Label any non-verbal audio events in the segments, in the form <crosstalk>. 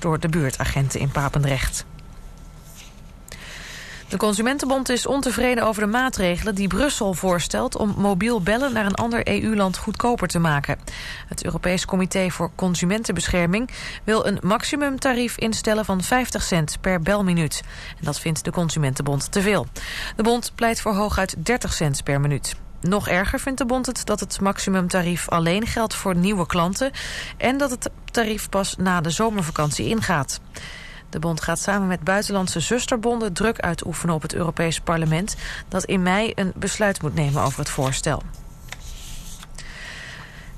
door de buurtagenten in Papendrecht. De Consumentenbond is ontevreden over de maatregelen die Brussel voorstelt om mobiel bellen naar een ander EU-land goedkoper te maken. Het Europees Comité voor Consumentenbescherming wil een maximumtarief instellen van 50 cent per belminuut. En dat vindt de Consumentenbond te veel. De bond pleit voor hooguit 30 cent per minuut. Nog erger vindt de bond het dat het maximumtarief alleen geldt voor nieuwe klanten... en dat het tarief pas na de zomervakantie ingaat. De bond gaat samen met buitenlandse zusterbonden druk uitoefenen op het Europees Parlement... dat in mei een besluit moet nemen over het voorstel.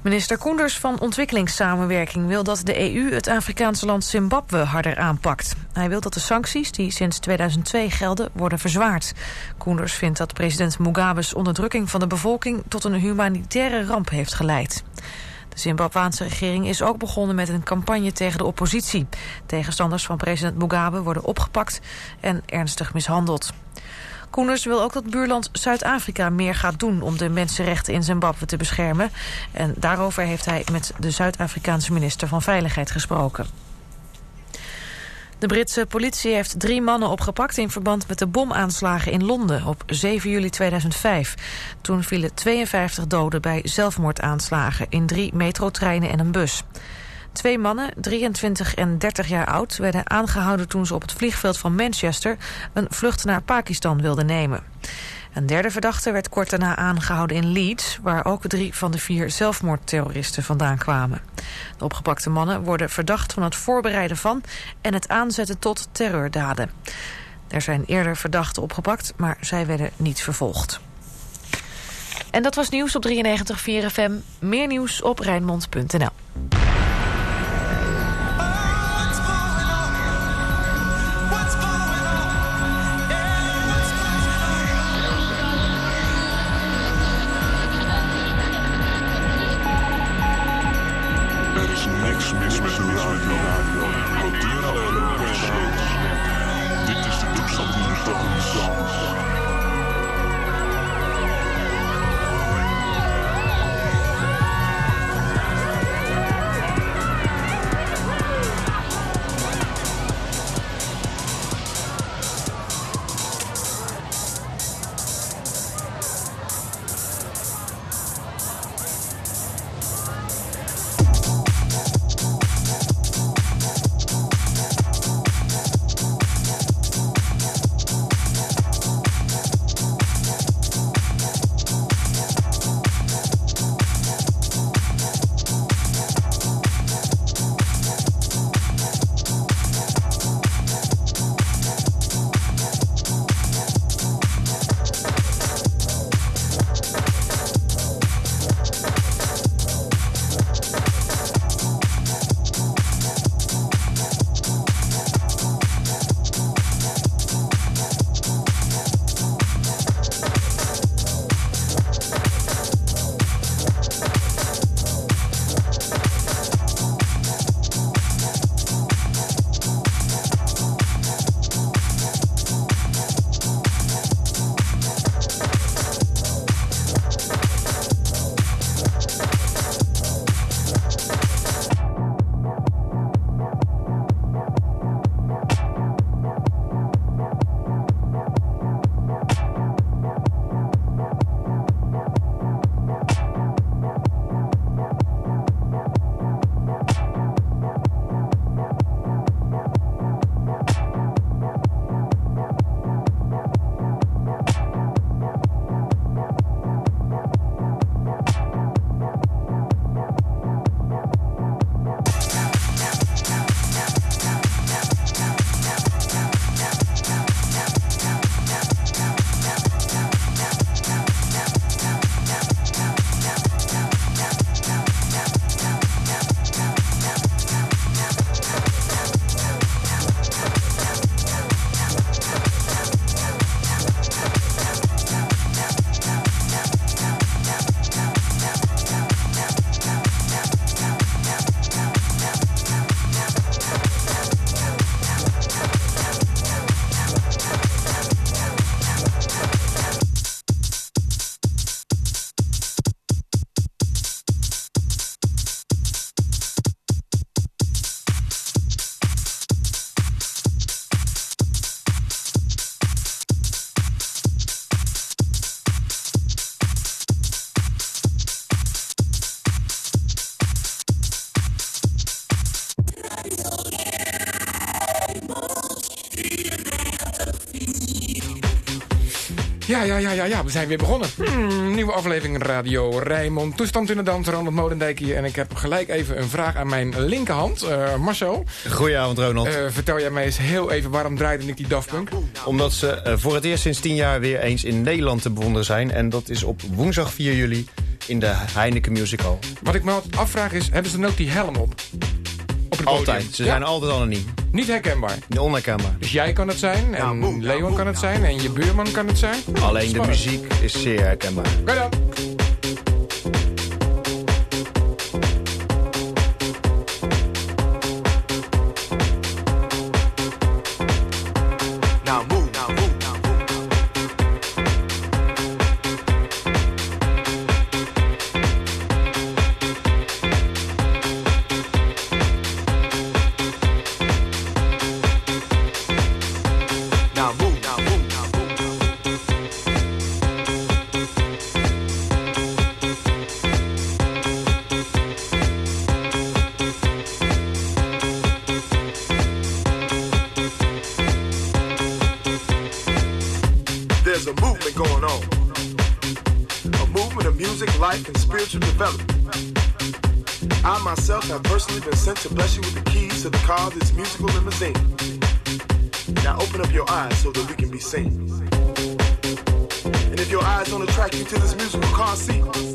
Minister Koenders van Ontwikkelingssamenwerking wil dat de EU het Afrikaanse land Zimbabwe harder aanpakt. Hij wil dat de sancties die sinds 2002 gelden worden verzwaard. Koenders vindt dat president Mugabe's onderdrukking van de bevolking tot een humanitaire ramp heeft geleid. De Zimbabwaanse regering is ook begonnen met een campagne tegen de oppositie. Tegenstanders van president Mugabe worden opgepakt en ernstig mishandeld. Koeners wil ook dat buurland Zuid-Afrika meer gaat doen... om de mensenrechten in Zimbabwe te beschermen. En daarover heeft hij met de Zuid-Afrikaanse minister van Veiligheid gesproken. De Britse politie heeft drie mannen opgepakt in verband met de bomaanslagen in Londen op 7 juli 2005. Toen vielen 52 doden bij zelfmoordaanslagen in drie metrotreinen en een bus. Twee mannen, 23 en 30 jaar oud, werden aangehouden toen ze op het vliegveld van Manchester een vlucht naar Pakistan wilden nemen. Een derde verdachte werd kort daarna aangehouden in Leeds... waar ook drie van de vier zelfmoordterroristen vandaan kwamen. De opgepakte mannen worden verdacht van het voorbereiden van... en het aanzetten tot terreurdaden. Er zijn eerder verdachten opgepakt, maar zij werden niet vervolgd. En dat was nieuws op 93.4 FM. Meer nieuws op Rijnmond.nl. Ja, ja, ja, ja, ja, we zijn weer begonnen. Hmm, nieuwe aflevering Radio Rijmond. Toestand in de dans, Ronald Modendijk hier. En ik heb gelijk even een vraag aan mijn linkerhand, uh, Marcel. Goedenavond, Ronald. Uh, vertel jij mij eens heel even, waarom draaide ik die Daft Punk? Omdat ze uh, voor het eerst sinds tien jaar weer eens in Nederland te bewonderen zijn. En dat is op woensdag 4 juli in de Heineken Musical. Wat ik me afvraag is, hebben ze dan ook die helm op? Altijd. Ze zijn altijd anoniem. Niet herkenbaar? Onherkenbaar. Dus jij kan het zijn, en Leon kan het zijn, en je buurman kan het zijn? Alleen de muziek is zeer herkenbaar. Ga dan. Musical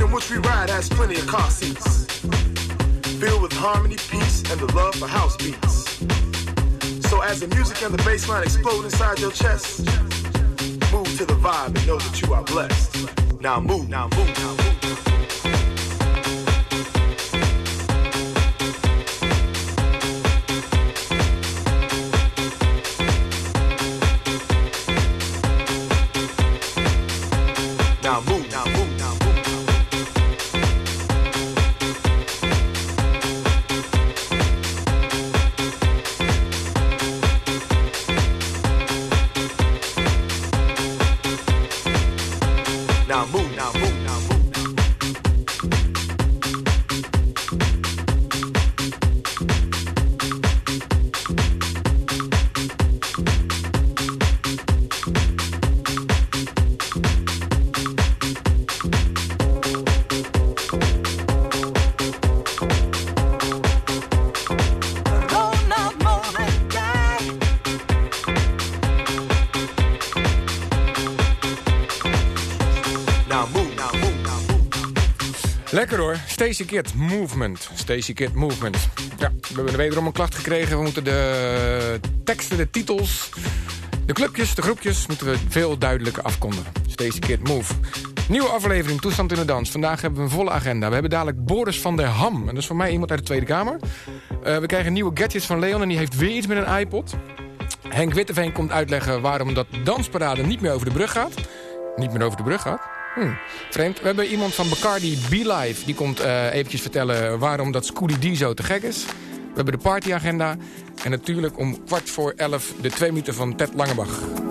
In which we ride has plenty of car seats. Filled with harmony, peace, and the love for house beats. So as the music and the bass line explode inside your chest, Move to the vibe and know that you are blessed. Now move, now move, now move. Stacy Kid Movement. Stacy Kid Movement. Ja, we hebben wederom een klacht gekregen. We moeten de teksten, de titels, de clubjes, de groepjes... moeten we veel duidelijker afkondigen. Stacy Kid Move. Nieuwe aflevering, Toestand in de Dans. Vandaag hebben we een volle agenda. We hebben dadelijk Boris van der Ham. En dat is voor mij iemand uit de Tweede Kamer. Uh, we krijgen nieuwe gadgets van Leon en die heeft weer iets met een iPod. Henk Witteveen komt uitleggen waarom dat dansparade niet meer over de brug gaat. Niet meer over de brug gaat. Hm, vreemd. We hebben iemand van Bacardi B-Live. Die komt uh, eventjes vertellen waarom dat Scooby D zo te gek is. We hebben de partyagenda. En natuurlijk om kwart voor elf de twee minuten van Ted Langebach.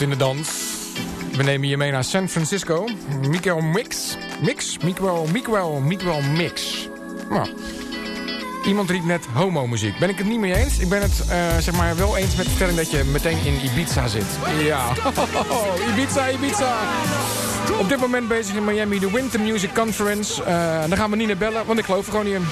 In de dans. We nemen je mee naar San Francisco. Miguel Mix. Mix? Miguel, Miguel, Miguel Mix. Nou, iemand riep net homo-muziek. Ben ik het niet mee eens? Ik ben het eh, zeg maar wel eens met de stelling dat je meteen in Ibiza zit. Ja, <laughs> Ibiza, Ibiza. Op dit moment bezig in Miami de Winter Music Conference. Uh, daar gaan we niet naar bellen, want ik geloof er gewoon niet in.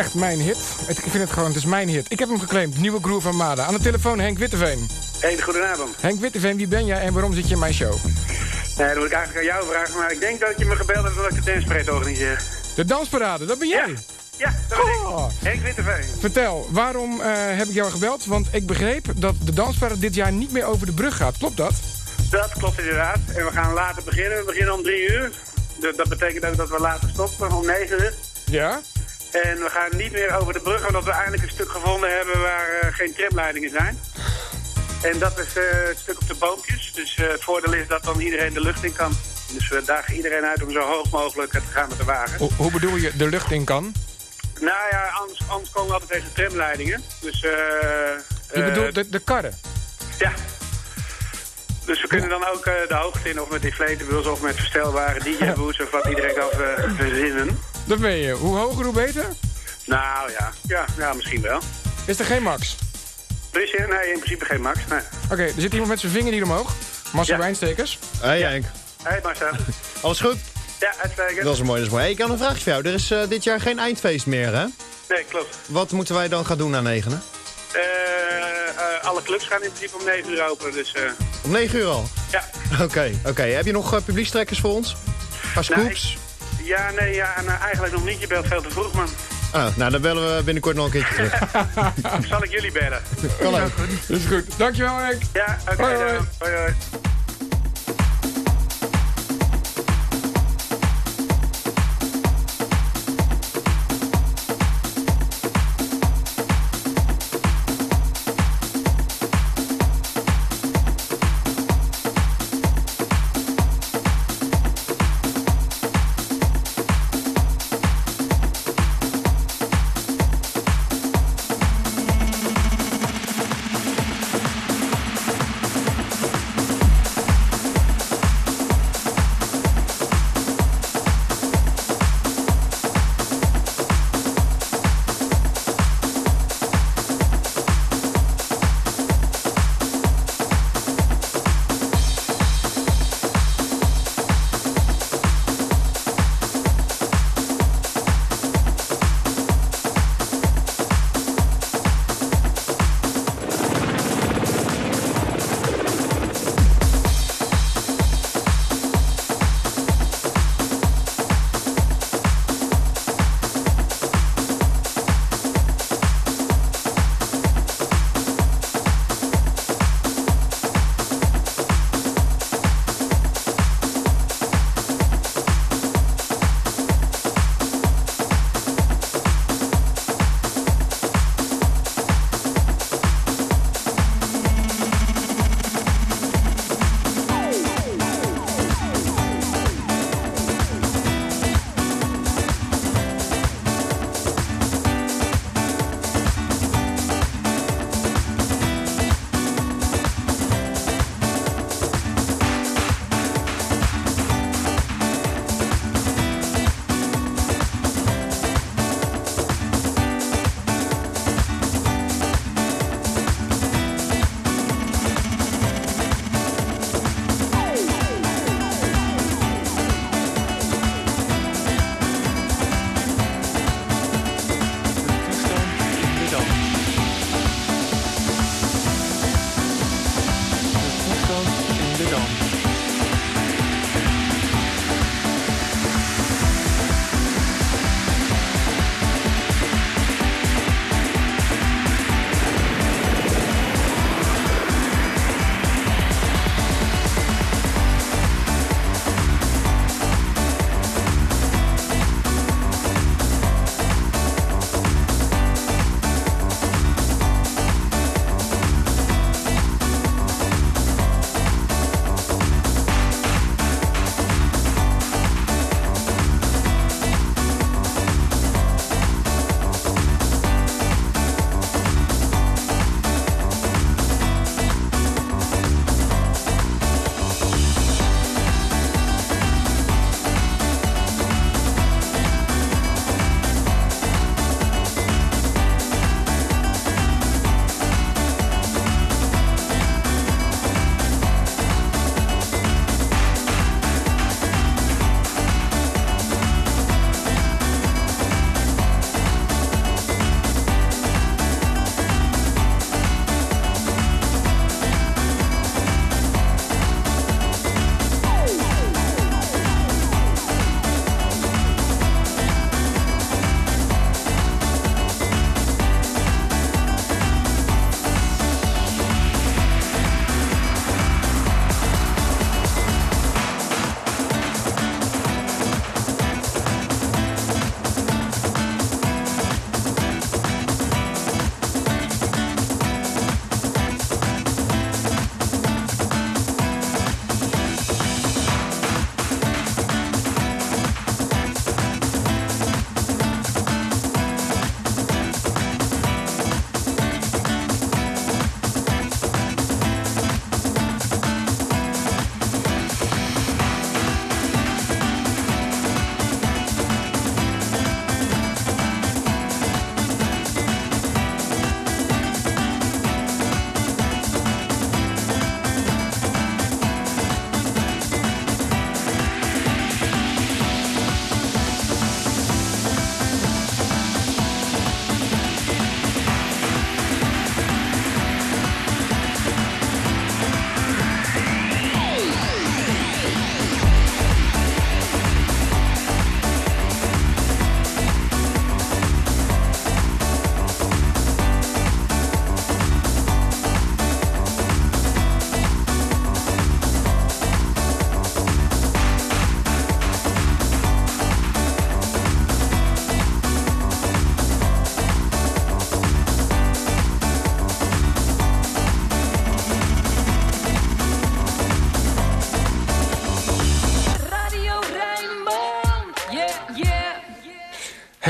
Echt mijn hit. Ik vind het gewoon, het is mijn hit. Ik heb hem geclaimd, nieuwe Groove van Mada. Aan de telefoon Henk Witteveen. Hey, goedenavond. Henk Witteveen, wie ben jij en waarom zit je in mijn show? Nee, dat moet ik eigenlijk aan jou vragen, maar ik denk dat je me gebeld hebt omdat ik de dansparade organiseer. De dansparade, dat ben jij? Ja, ja dat oh. ik. Henk Witteveen. Vertel, waarom uh, heb ik jou gebeld? Want ik begreep dat de dansparade dit jaar niet meer over de brug gaat. Klopt dat? Dat klopt inderdaad. En we gaan later beginnen. We beginnen om drie uur. Dat betekent ook dat we later stoppen om negen uur. Ja? En we gaan niet meer over de brug, omdat we eindelijk een stuk gevonden hebben waar uh, geen tramleidingen zijn. En dat is uh, het stuk op de boompjes. Dus uh, het voordeel is dat dan iedereen de lucht in kan. Dus we dagen iedereen uit om zo hoog mogelijk te gaan met de wagen. Hoe, hoe bedoel je de lucht in kan? Nou ja, anders, anders komen we altijd tegen tramleidingen. Dus, je bedoelt de, de karren? Ja. Dus we kunnen dan ook de hoogte in, of met inflatables of met verstelbare DJ-boots <laughs> of wat iedereen kan verzinnen. Dat ben je. Hoe hoger, hoe beter? Nou ja, ja, ja misschien wel. Is er geen max? Er is nee, in principe geen max. Nee. Oké, er zit iemand met zijn vinger hier omhoog. Marcel ja. Wijnstekers. Hey Henk. Hey Marcel. <laughs> Alles goed? Ja, uitstekend. Dat is mooi, dat is mooi. Hey, ik had een vraagje voor jou. Er is uh, dit jaar geen eindfeest meer, hè? Nee, klopt. Wat moeten wij dan gaan doen aan negenen? Eh, eh, alle clubs gaan in principe om 9 uur open, dus eh, Om 9 uur al? ja. Oké, oké. Heb je nog uh, publiekstrekkers voor ons? Als Nou, scoops? Ja, nee, ja, en, eh, eigenlijk nog niet. Je belt veel te vroeg, man. Oh, nou, dan bellen we binnenkort nog een keertje terug. <laughs> Zal ik jullie bellen? Kan ook. Dat is goed. Dankjewel, Henk. Ja, oké Hoi, hoi. dan. Hoi, hoi.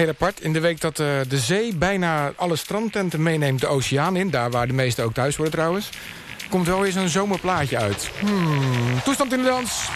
Heel apart. In de week dat eh, de zee bijna alle strandtenten meeneemt de oceaan in... daar waar de meesten ook thuis worden trouwens... komt wel eens een zomerplaatje uit. Hmm. Toestand in de dans.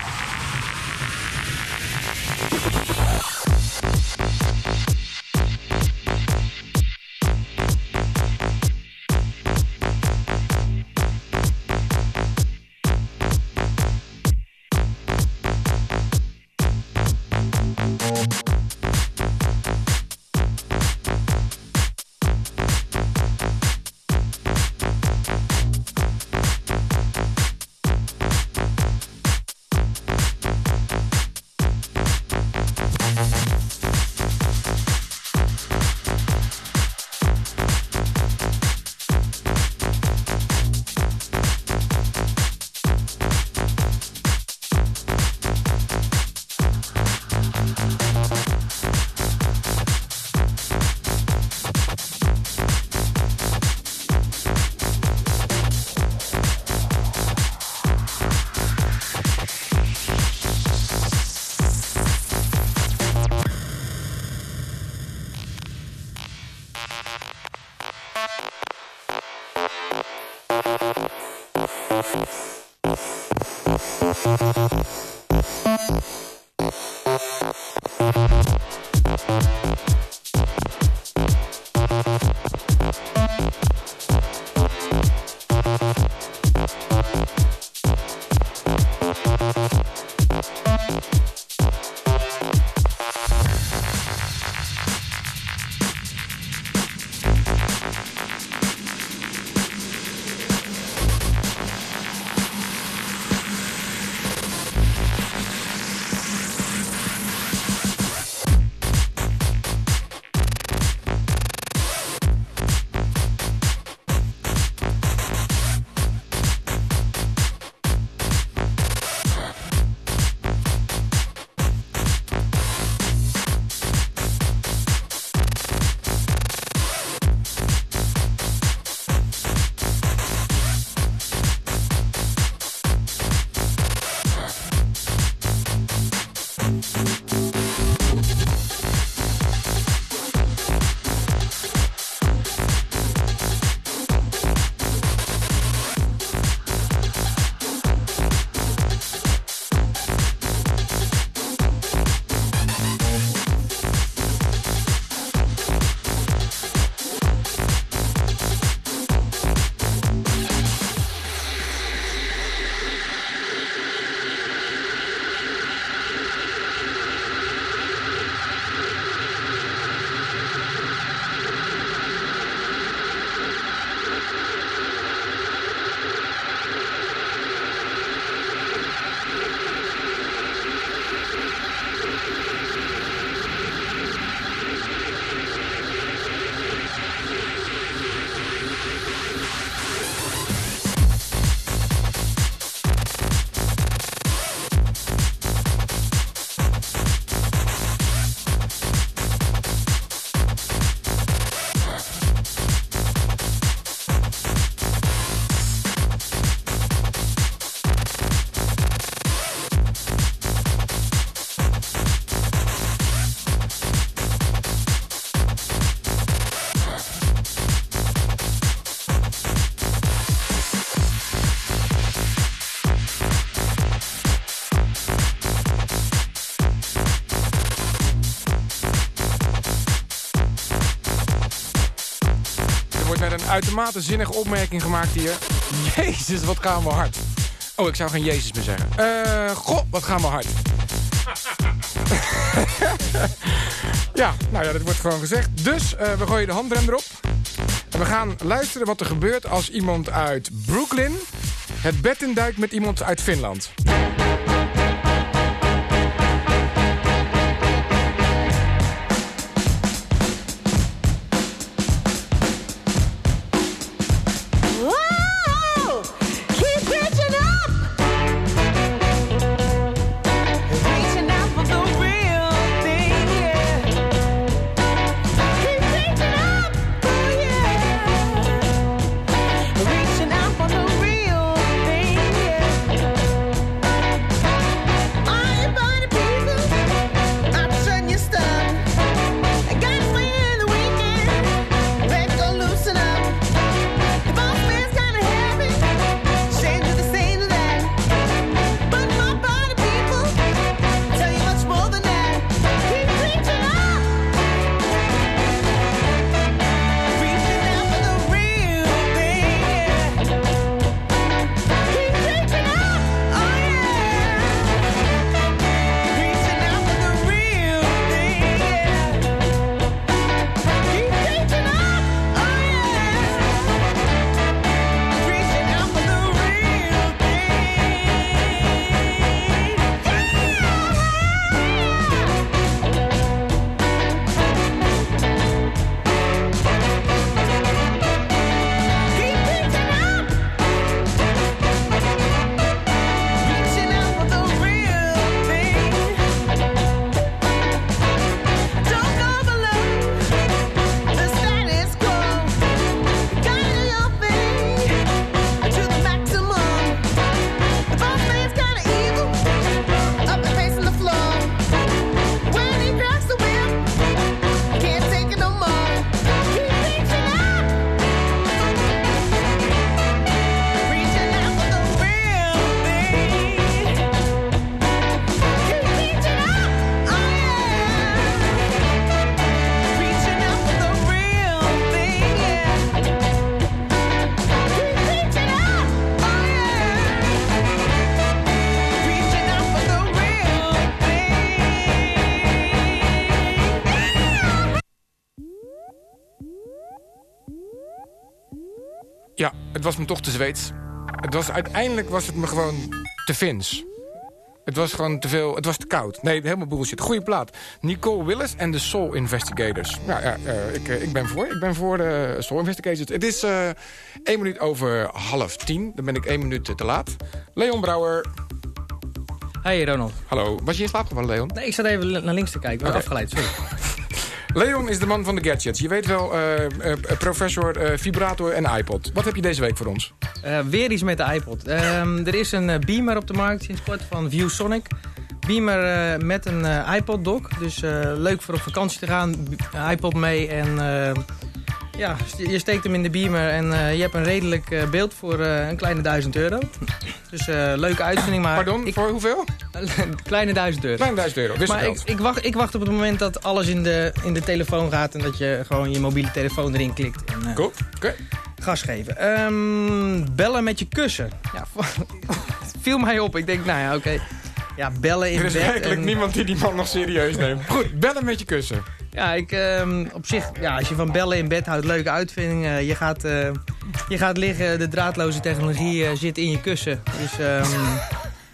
Uitermate zinnige opmerking gemaakt hier. <laughs> Jezus, wat gaan we hard. Oh, ik zou geen Jezus meer zeggen. Uh, goh, wat gaan we hard. <laughs> ja, nou ja, dat wordt gewoon gezegd. Dus uh, we gooien de handrem erop. We gaan luisteren wat er gebeurt als iemand uit Brooklyn... het bed induikt met iemand uit Finland. Me toch te Zweeds. Het was, uiteindelijk was het me gewoon te Fins. Het was gewoon te veel, het was te koud. Nee, helemaal bullshit. Goeie plaat. Nicole Willis en de Soul Investigators. Ja, ja uh, ik, ik ben voor. Ik ben voor de Soul Investigators. Het is uh, één minuut over half tien. Dan ben ik één minuut te laat. Leon Brouwer. Hey Ronald. Hallo. Was je in slaap gevallen, Leon? Nee, ik zat even naar links te kijken. Ik okay. afgeleid, sorry. <laughs> Leon is de man van de gadgets. Je weet wel, uh, uh, professor, uh, vibrator en iPod. Wat heb je deze week voor ons? weer iets met de iPod. Ehm, er is een beamer op de markt sinds kort van ViewSonic. Beamer met een iPod dock. Dus leuk voor op vakantie te gaan. iPod mee en ja, je steekt hem in de beamer en uh, je hebt een redelijk uh, beeld voor uh, een kleine duizend euro. Dus leuke uitvinding, maar... Pardon, ik, voor hoeveel? <laughs> kleine duizend euro. Kleine duizend euro, wist Maar ik, ik, wacht, ik wacht op het moment dat alles in de, in de telefoon gaat... en dat je gewoon je mobiele telefoon erin klikt. En, Goed, oké. Gas geven. Um, bellen met je kussen. Ja, <laughs> viel mij op. Ik denk, nou ja, oké. Ja, bellen in bed. Er is eigenlijk niemand die die man nog serieus neemt. Goed, bellen met je kussen. Ja, ik, uh, op zich, ja, als je van bellen in bed houdt, leuke uitvinding. Uh, je, gaat, uh, je gaat liggen, de draadloze technologie uh, zit in je kussen. Dus um,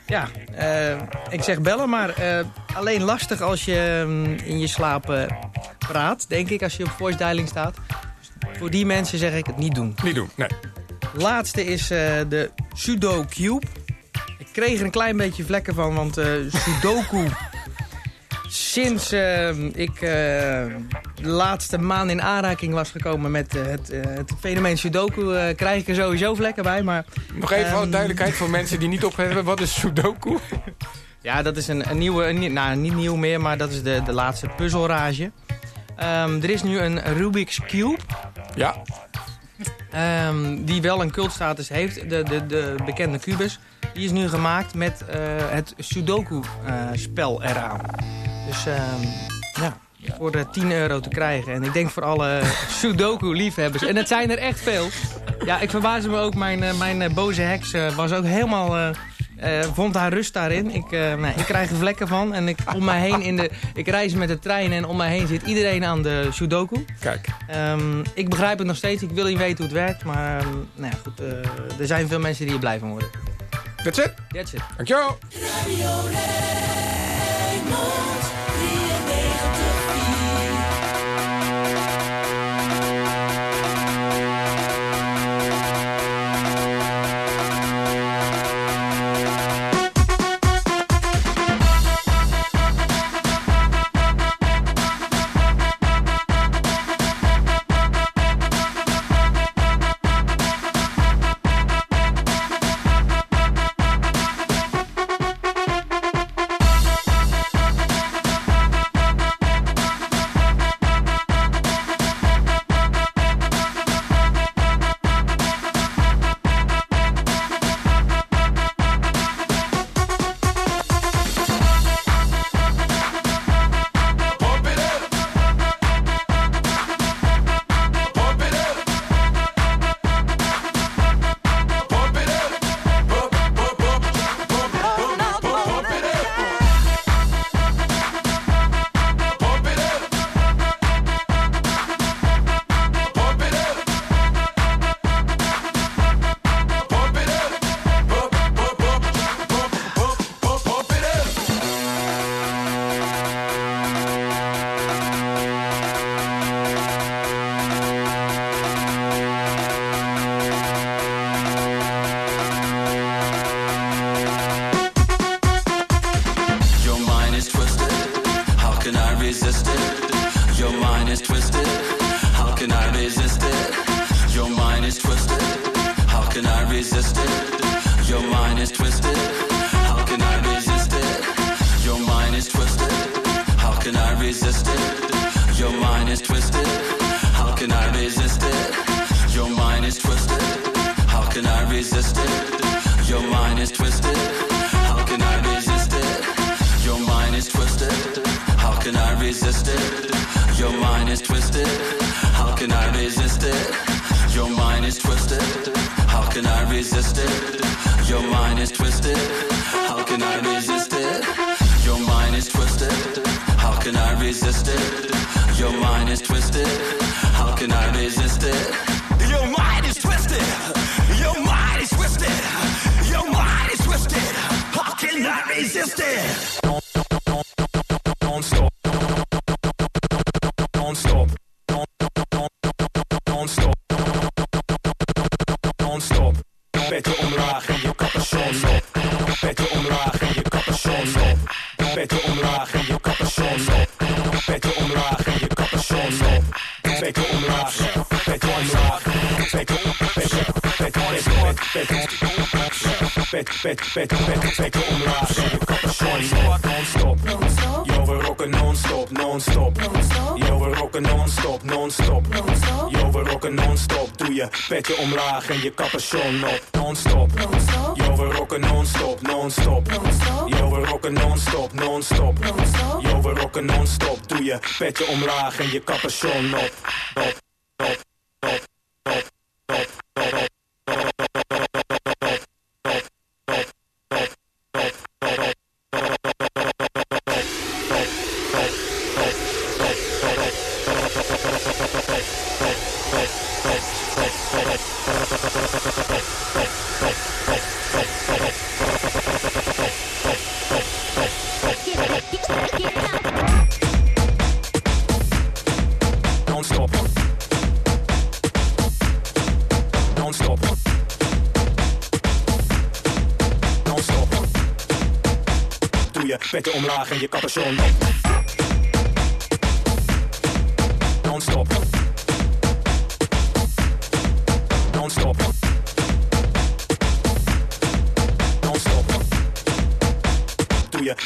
ja, ik zeg bellen, maar alleen lastig als je um, in je slaap praat, denk ik, als je op voice dialing staat. Dus voor die mensen zeg ik het niet doen. Niet doen, nee. Laatste is de Sudo Cube. Ik kreeg er een klein beetje vlekken van, want Sudoku sinds uh, ik uh, de laatste maand in aanraking was gekomen met uh, het, het, fenomeen Sudoku... krijg ik er sowieso vlekken bij, maar... Nog even um, duidelijkheid voor mensen die niet opgeven. <laughs> Wat is Sudoku? Ja, dat is een, een nieuwe... Een, nou, niet nieuw meer, maar dat is de, de laatste puzzelrage. Um, er is nu een Rubik's Cube. Ja. Um, die wel een cultstatus heeft, de, de, de bekende kubus. Die is nu gemaakt met het Sudoku-spel eraan. Dus uh, ja, voor de 10 euro te krijgen. En ik denk voor alle <laughs> Sudoku-liefhebbers. En het zijn er echt veel. Ja, ik verbaasde me ook. Mijn, uh, mijn uh, boze heks was ook helemaal... vond haar rust daarin. Ik, nee, ik krijg er vlekken van. En ik, om mij heen in de, ik reis met de trein en om mij heen zit iedereen aan de Sudoku. Kijk. Um, ik begrijp het nog steeds. Ik wil niet weten hoe het werkt. Maar um, nou ja, goed, er zijn veel mensen die er blij van worden. That's it? That's it. Dankjewel. twisted? How can I resist it? Your mind is twisted. How can I resist it? Your mind is twisted. How can I resist it? Your mind is twisted. Your mind is twisted. Your mind is twisted. How can I resist it? Pet, omlaag. Non-stop. Yo, we rocken non-stop, non-stop. Yo, we rocken non-stop, non-stop. Yo, we rocken non-stop. Doe je petten omlaag en je capuchon op. Non-stop. Yo, we rocken non-stop, non-stop. Yo, we rocken non-stop, non-stop. Yo, we rocken non-stop. Doe je petten omlaag en je capuchon op, op,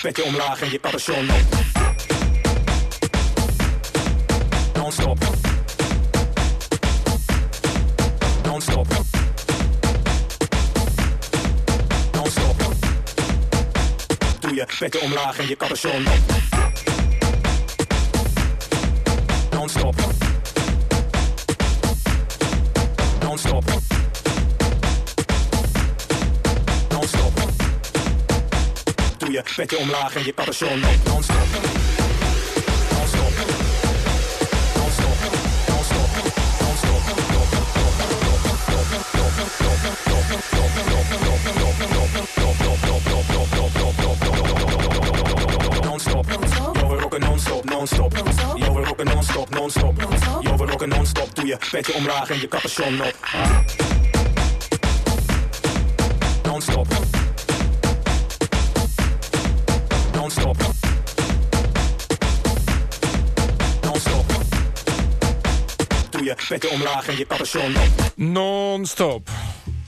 Doe je petten omlaag en je capuchon op. Non-stop. Non-stop. Non-stop. Doe je petten omlaag en je capuchon op. Doe je petten omlaag en je capuchon op. Non-stop. Non-stop. Non-stop. Non-stop. Non-stop. Non-stop. Yo, we rocken non-stop, non-stop. Yo, we rocken non-stop, non-stop. Yo, we rocken non-stop. Doe je petje omlaag en je capuchon op. Petje omlaag en je capuchon op. Non-stop.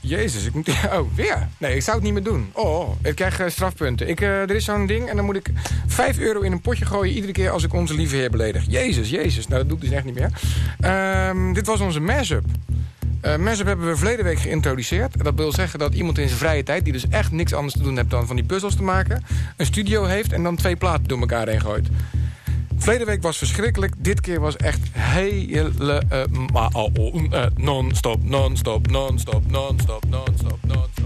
Jezus, ik moet... <laughs> Oh, weer? Nee, ik zou het niet meer doen. Oh, ik krijg eh, strafpunten. Ik, eh, er is zo'n ding en dan moet ik 5 euro in een potje gooien... iedere keer als ik onze lieve heer beledig. Jezus, jezus. Nou, dat doe ik dus echt niet meer. Ehm, dit was onze mashup. Uh, mashup hebben we verleden week geïntroduceerd. Dat wil zeggen dat iemand in zijn vrije tijd... die dus echt niks anders te doen heeft dan van die puzzels te maken... een studio heeft en dan twee platen door elkaar heen gooit. Verleden week was verschrikkelijk. Dit keer was echt helemaal uh, non-stop, non-stop, non-stop, non-stop, non-stop, non-stop.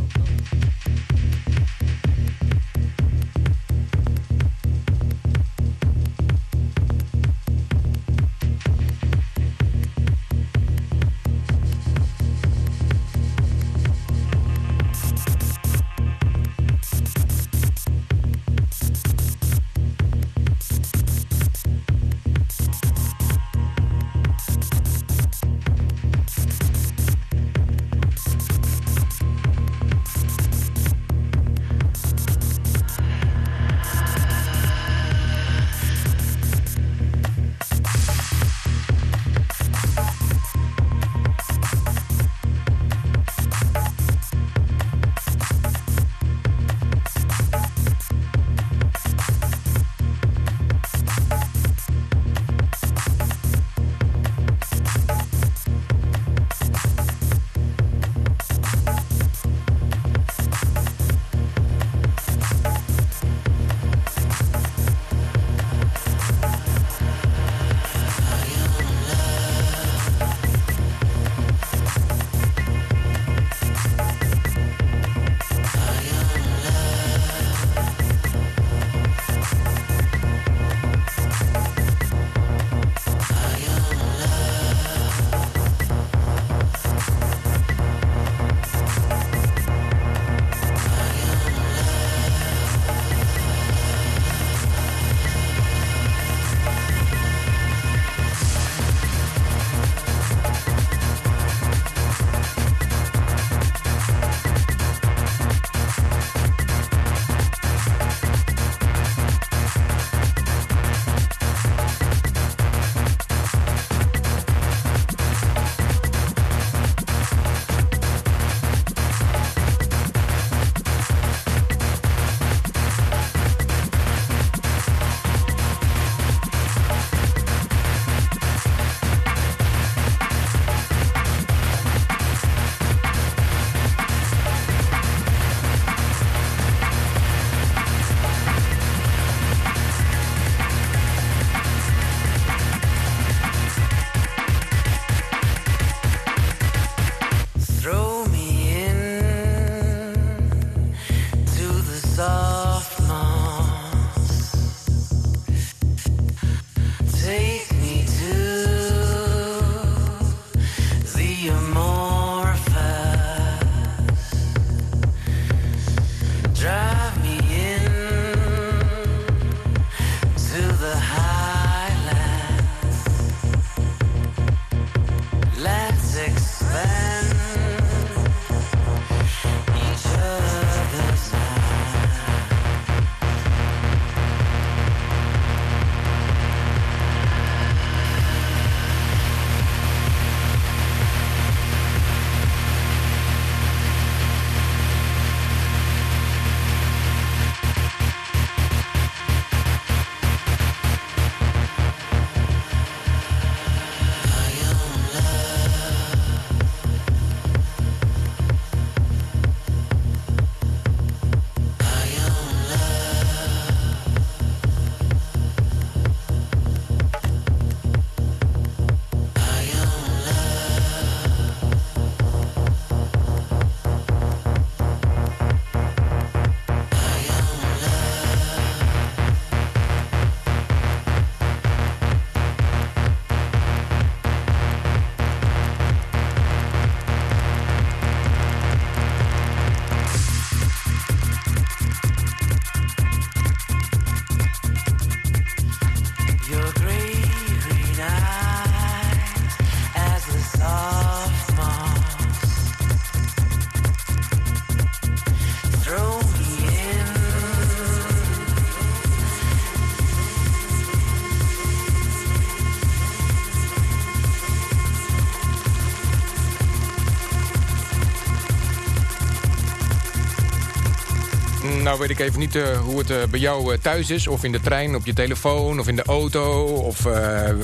Weet ik even niet eh, hoe het eh, bij jou eh, thuis is. Of in de trein, op je telefoon, of in de auto, of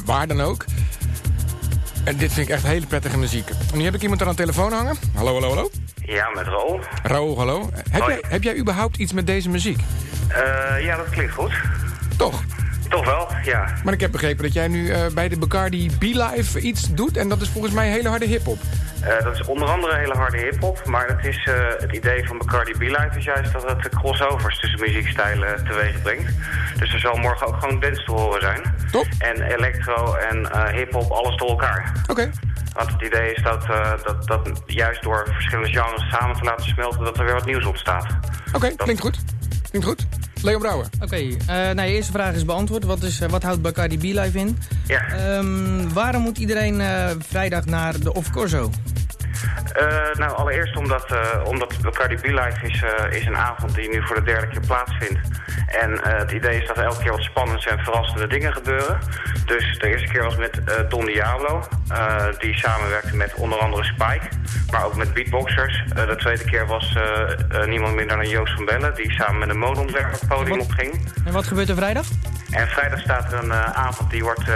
waar dan ook. En dit vind ik echt hele prettige muziek. En nu heb ik iemand aan de telefoon hangen. Hallo, hallo, hallo. Ja, met Raoul. Raoul, hallo. Heb Hoi. jij, heb jij überhaupt iets met deze muziek? Ja, dat klinkt goed. Toch? Toch wel, ja. Maar ik heb begrepen dat jij nu bij de Bacardi B-Live iets doet. En dat is volgens mij hele harde hiphop. Eh, dat is onder andere hele harde hip-hop, maar het, is, eh, het idee van Bacardi B-Live is juist dat het crossovers tussen muziekstijlen teweeg brengt. Dus er zal morgen ook gewoon dance te horen zijn. Top. En electro en eh, hip-hop, alles door elkaar. Oké. Want het idee is dat, eh, dat, dat juist door verschillende genres samen te laten smelten, dat er weer wat nieuws ontstaat. Oké, klinkt goed. Klinkt goed. Leon Brouwer. Oké, eh, nou, je eerste vraag is beantwoord. Wat, is, eh, wat houdt Bacardi B-Live in? Ja. Ehm, waarom moet iedereen eh, vrijdag naar de Of Corso? Eh, nou, allereerst omdat, eh omdat Bacardi B-Live is, eh, is een avond die nu voor de derde keer plaatsvindt. En het idee is dat er elke keer wat spannends en verrassende dingen gebeuren. Dus de eerste keer was met Don Diablo, die samenwerkte met onder andere Spike, maar ook met beatboxers. De tweede keer was niemand minder dan Joost van Bellen, die samen met een modeontwerper het podium opging. En wat gebeurt er vrijdag? En vrijdag staat er een avond die wordt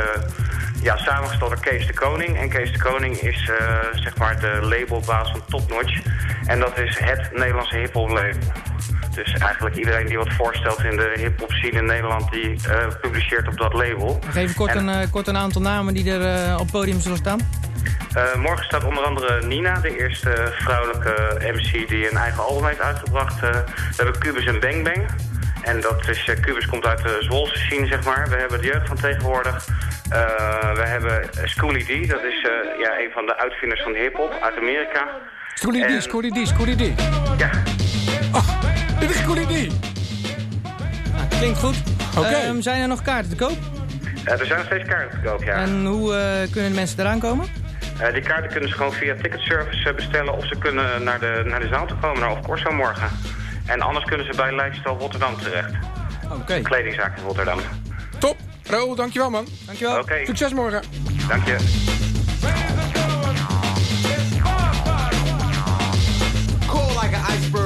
ja, samengesteld door Kees de Koning. En Kees de Koning is eh, zeg maar de labelbaas van Top Notch. En dat is het Nederlandse hip-hop label. Dus eigenlijk iedereen die wat voorstelt in de hip-hop scene in Nederland, die eh, publiceert op dat label. Nog even kort, En- een, eh, kort een aantal namen die er op het podium zullen staan. Morgen staat onder andere Nina, de eerste vrouwelijke MC die een eigen album heeft uitgebracht. We hebben Cubus en Bang Bang. En dat is, eh, Cubus komt uit de Zwolse scene, zeg maar. We hebben de jeugd van tegenwoordig. Eh, we hebben Schoolie D, dat is eh, ja, een van de uitvinders van hip-hop uit Amerika. Schoolie En- D, Schoolie D, Schoolie D. Ja, Ach, dit is Schoolie D. Nou, klinkt goed. Oké. Ehm, zijn er nog kaarten te koop? Eh, er zijn nog steeds kaarten te koop, ja. En hoe eh, kunnen de mensen eraan komen? Eh, die kaarten kunnen ze gewoon via ticketservice eh, bestellen... of ze kunnen naar de, naar de zaal toe komen, naar Of Corso morgen. En anders kunnen ze bij Lifestyle Rotterdam terecht. Oké, Een kledingzaak in Rotterdam. Top. Raoul, dankjewel man. dankjewel. Oké, Succes morgen. dank je. Cold like an iceberg, hot like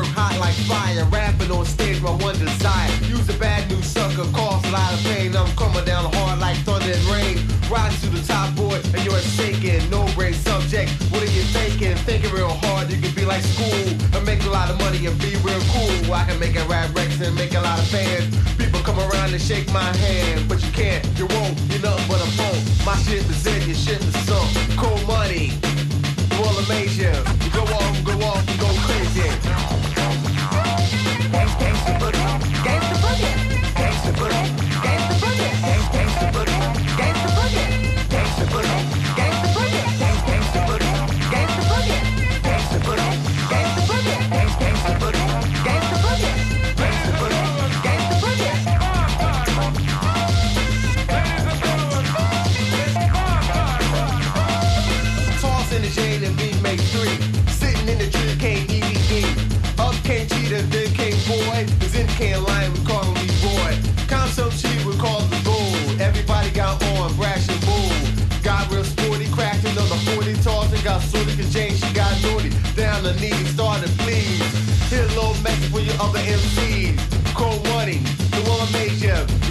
fire. Rapping on stage, my one desire. Use a bad news sucker, cause a lot of pain. I'm coming down hard like thunder and rain. Riding to the top boy, and you're shaking. No brain subject. What are you thinking? Thinking real hard, you can be like school. And make a lot of money and be real cool. I can make a rap records and make a lot of fans. People come around and shake my hand. But you can't, you won't, you're nothing but a phone. My shit is in, your shit is sunk. Cold money. Roll a major. You go off, go off, go crazy. Down the knee, started please. Hit a little message for your other MCs. Cold money, the one major.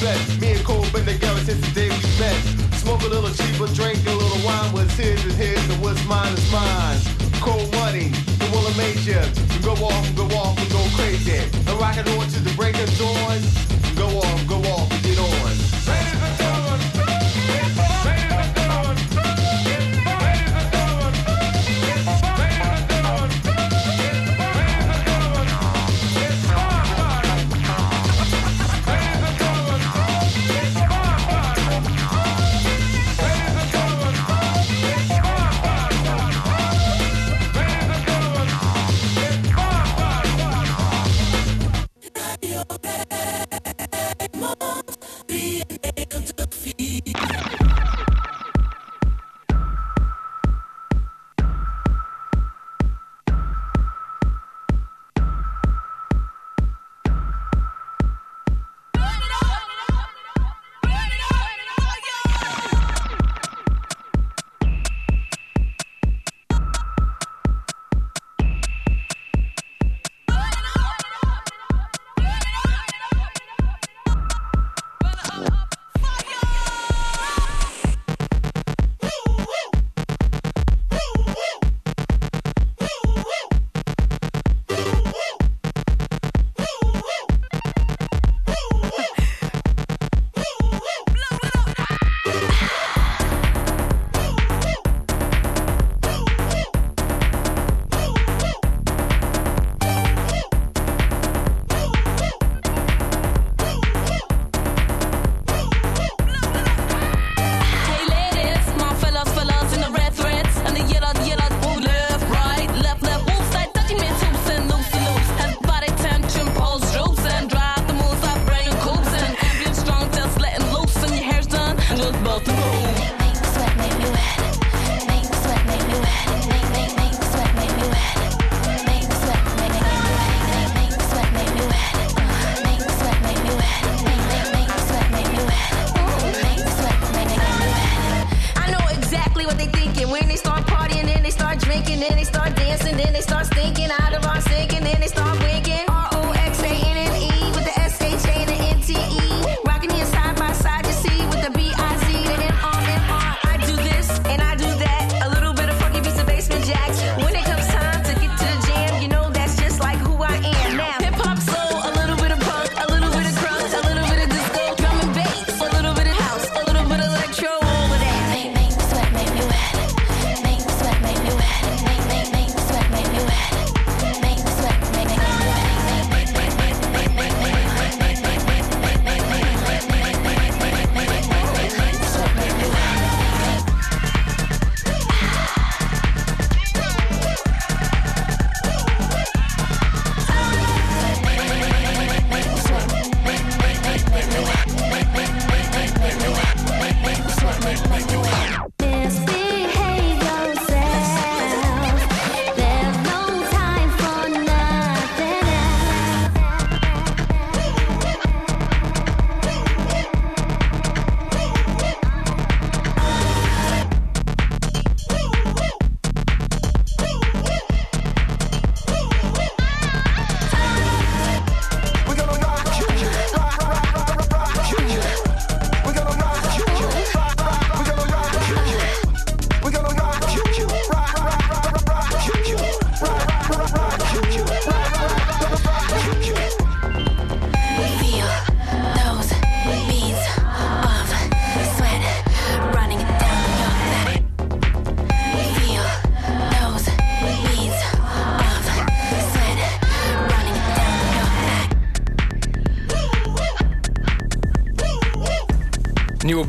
Bet. Me and Cole been together since the day we met. Smoke a little cheaper, drink a little wine. What's his is his and what's mine is mine. Cold money, the will have made you. You go off and go off and go crazy. And rock it on to the break of dawn.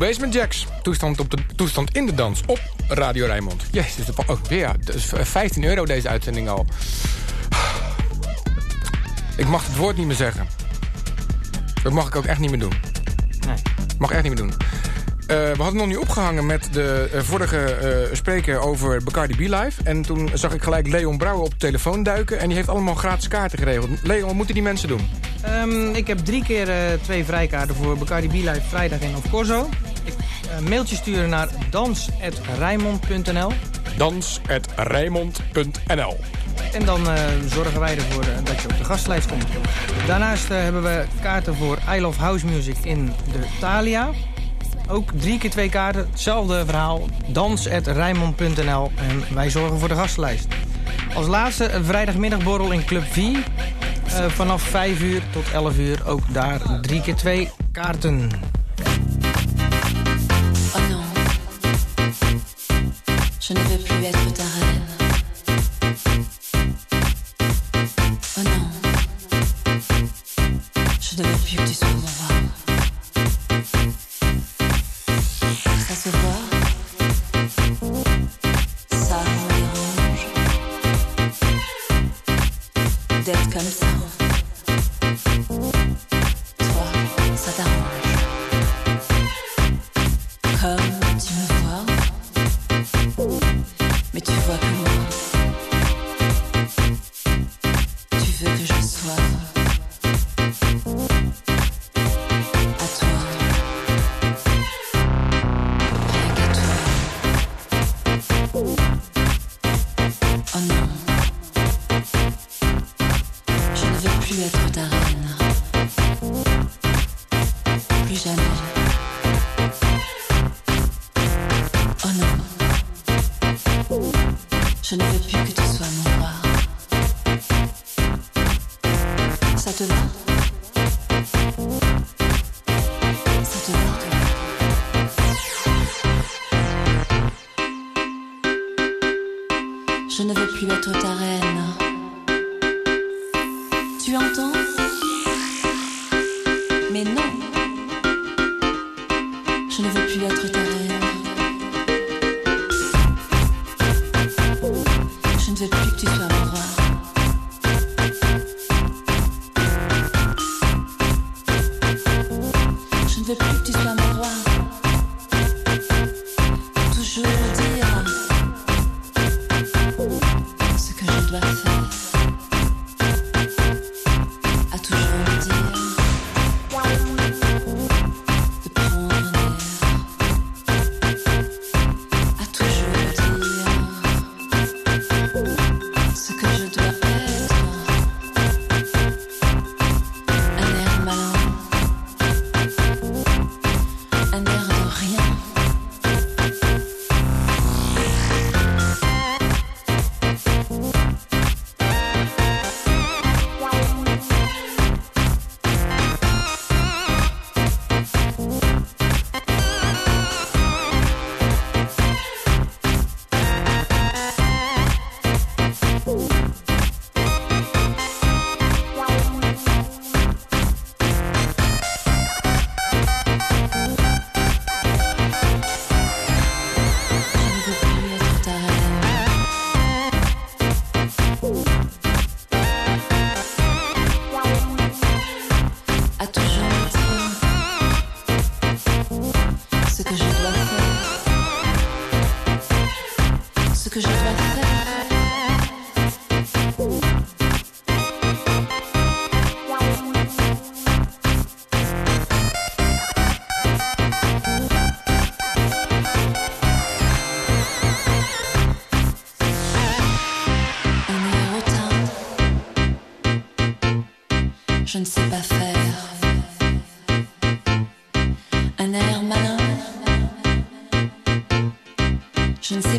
Basement Jacks. Toestand, op de, toestand in de dans op Radio Rijnmond. Jezus, de, oh, weer. Dat is 15 euro deze uitzending al. Ik mag het woord niet meer zeggen. Dat mag ik ook echt niet meer doen. Nee. Mag echt niet meer doen. Eh, we hadden nog niet opgehangen met de eh, vorige eh, spreker over Bacardi B-Live. En toen zag ik gelijk Leon Brouwer op de telefoon duiken. En die heeft allemaal gratis kaarten geregeld. Leon, wat moeten die mensen doen? Ehm, ik heb drie keer eh, twee vrijkaarten voor Bacardi B-Live vrijdag in Of Corso. Uh, mailtje sturen naar dans.rijmond.nl dans.rijmond.nl En dan eh, zorgen wij ervoor eh, dat je op de gastlijst komt. Daarnaast eh, hebben we kaarten voor I Love House Music in de Thalia. Ook drie keer twee kaarten, hetzelfde verhaal. Dans.rijmond.nl en wij zorgen voor de gastlijst. Als laatste een vrijdagmiddagborrel in Club V. Vanaf 5 uur tot 11 uur. Ook daar drie keer twee kaarten. Je ne veux plus être ta reine. Oh non, je ne veux plus que tu sois mon roi. Ça se voit, ça me dérange d'être comme ça.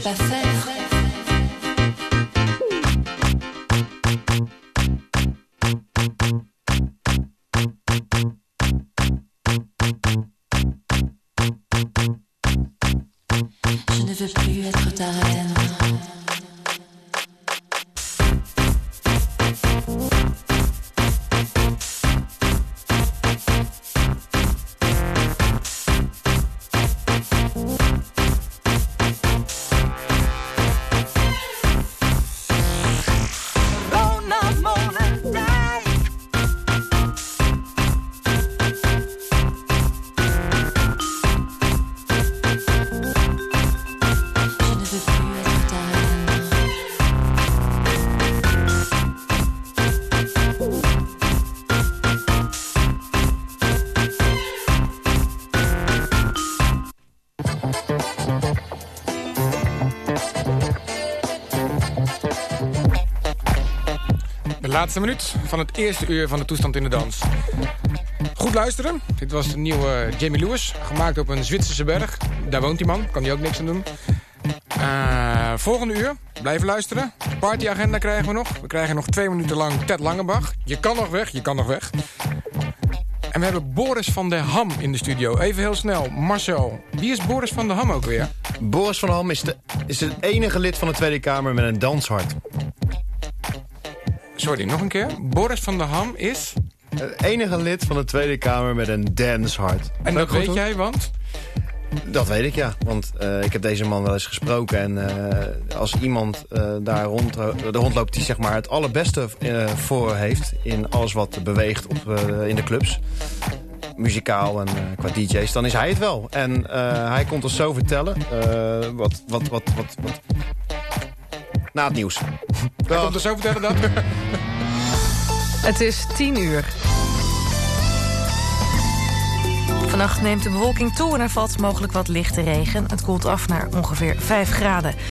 Pas faire. Laatste minuut van het eerste uur van de toestand in de dans. Goed luisteren. Dit was de nieuwe Jamie Lewis. Gemaakt op een Zwitserse berg. Daar woont die man. Kan die ook niks aan doen. Eh, volgende uur. Blijven luisteren. Partyagenda krijgen we nog. We krijgen nog twee minuten lang Ted Langebach. Je kan nog weg. Je kan nog weg. En we hebben Boris van der Ham in de studio. Even heel snel. Marcel. Wie is Boris van der Ham ook weer? Boris van Ham is, de, is het enige lid van de Tweede Kamer met een danshart. Sorry, nog een keer. Boris van der Ham is... Het enige lid van de Tweede Kamer met een danshart. En dat weet jij, want? Dat weet ik, ja. Want eh, ik heb deze man wel eens gesproken. En eh, als iemand eh, daar rond, de rondloopt die zeg maar, het allerbeste voor heeft... in alles wat beweegt op, in de clubs... muzikaal en qua DJ's, dan is hij het wel. En hij komt ons zo vertellen wat, wat, wat, wat, wat... Na het nieuws. Hij komt er zo vertellen dat. <laughs> Het is 10 uur. Vannacht neemt de bewolking toe en er valt mogelijk wat lichte regen. Het koelt af naar ongeveer 5 graden.